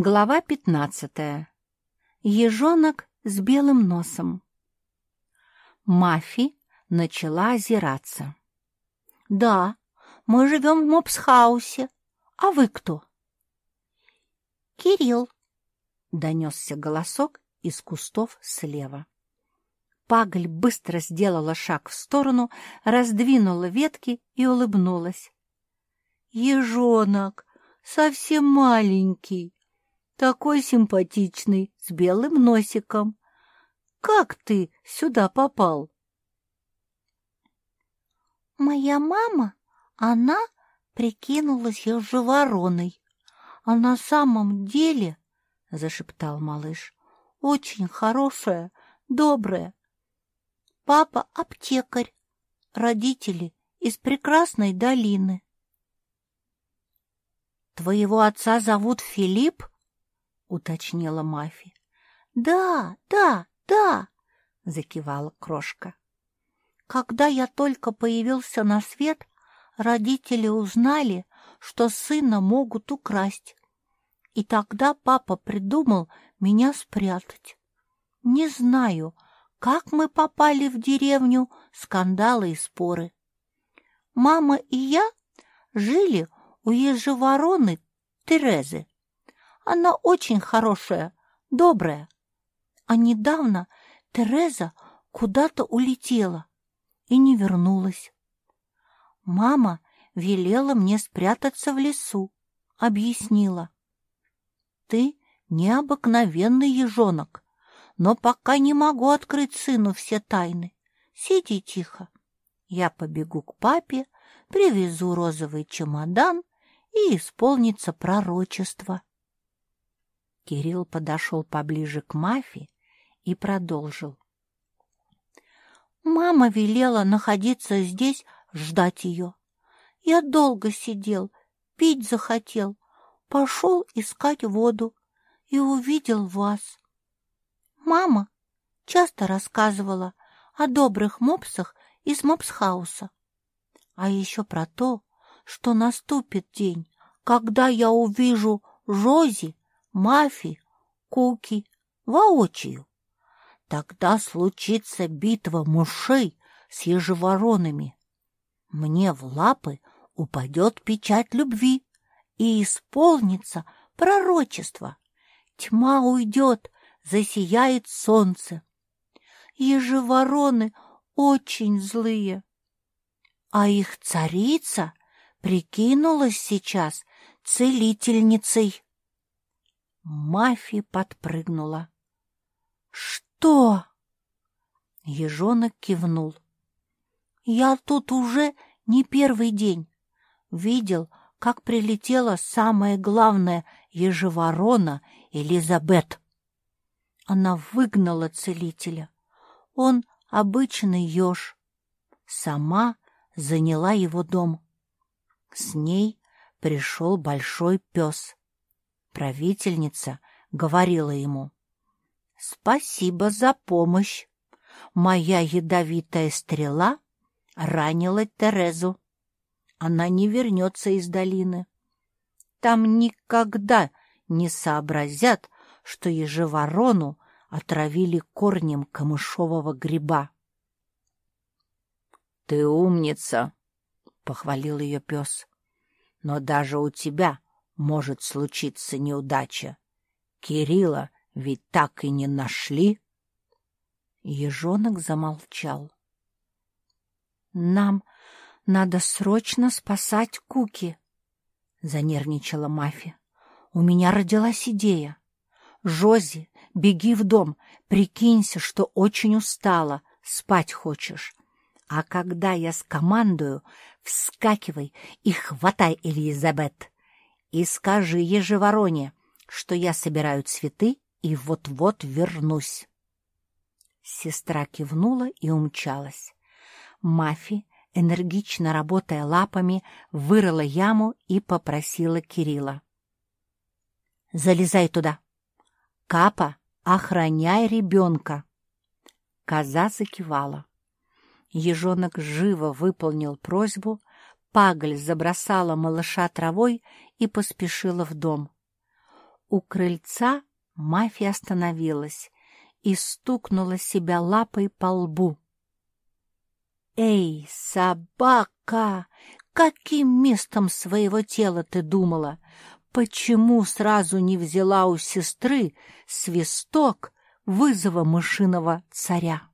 Глава пятнадцатая. Ежонок с белым носом. Мафи начала озираться. «Да, мы живем в мопсхаусе. А вы кто?» «Кирилл», — донесся голосок из кустов слева. Пагль быстро сделала шаг в сторону, раздвинула ветки и улыбнулась. «Ежонок, совсем маленький, такой симпатичный, с белым носиком. Как ты сюда попал? Моя мама, она прикинулась ежевороной, а на самом деле, — зашептал малыш, — очень хорошая, добрая. Папа — аптекарь, родители из прекрасной долины. Твоего отца зовут Филипп? — уточнила Мафи. «Да, да, да!» — закивала крошка. «Когда я только появился на свет, родители узнали, что сына могут украсть. И тогда папа придумал меня спрятать. Не знаю, как мы попали в деревню, скандалы и споры. Мама и я жили у ежевороны Терезы. Она очень хорошая, добрая. А недавно Тереза куда-то улетела и не вернулась. Мама велела мне спрятаться в лесу, объяснила. Ты необыкновенный ежонок, но пока не могу открыть сыну все тайны. Сиди тихо. Я побегу к папе, привезу розовый чемодан, и исполнится пророчество. Кирилл подошел поближе к Мафи и продолжил. Мама велела находиться здесь, ждать ее. Я долго сидел, пить захотел, пошел искать воду и увидел вас. Мама часто рассказывала о добрых мопсах из мопсхауса, а еще про то, что наступит день, когда я увижу Жози Мафи, Куки, воочию. Тогда случится битва мышей с ежеворонами. Мне в лапы упадет печать любви, и исполнится пророчество. Тьма уйдет, засияет солнце. Ежевороны очень злые. А их царица прикинулась сейчас целительницей. Мафи подпрыгнула. «Что?» Ежонок кивнул. «Я тут уже не первый день. Видел, как прилетела самая главная ежеворона Элизабет. Она выгнала целителя. Он обычный еж. Сама заняла его дом. С ней пришел большой пес. Правительница говорила ему, «Спасибо за помощь. Моя ядовитая стрела ранила Терезу. Она не вернется из долины. Там никогда не сообразят, что ежеворону отравили корнем камышового гриба. — Ты умница, — похвалил ее пес. — Но даже у тебя может случиться неудача. Кирилла ведь так и не нашли. Ежонок замолчал. — Нам надо срочно спасать Куки, — занервничала Мафи. — У меня родилась идея. Жози, беги в дом, прикинься, что очень устала, спать хочешь. А когда я скомандую, вскакивай и хватай Элизабет и скажи ежевороне, что я собираю цветы и вот-вот вернусь. Сестра кивнула и умчалась. Мафи, энергично работая лапами, вырыла яму и попросила Кирилла. «Залезай туда! Капа, охраняй ребенка!» Коза закивала. Ежонок живо выполнил просьбу, Пагль забросала малыша травой и поспешила в дом. У крыльца мафия остановилась и стукнула себя лапой по лбу. «Эй, собака! Каким местом своего тела ты думала? Почему сразу не взяла у сестры свисток вызова мышиного царя?»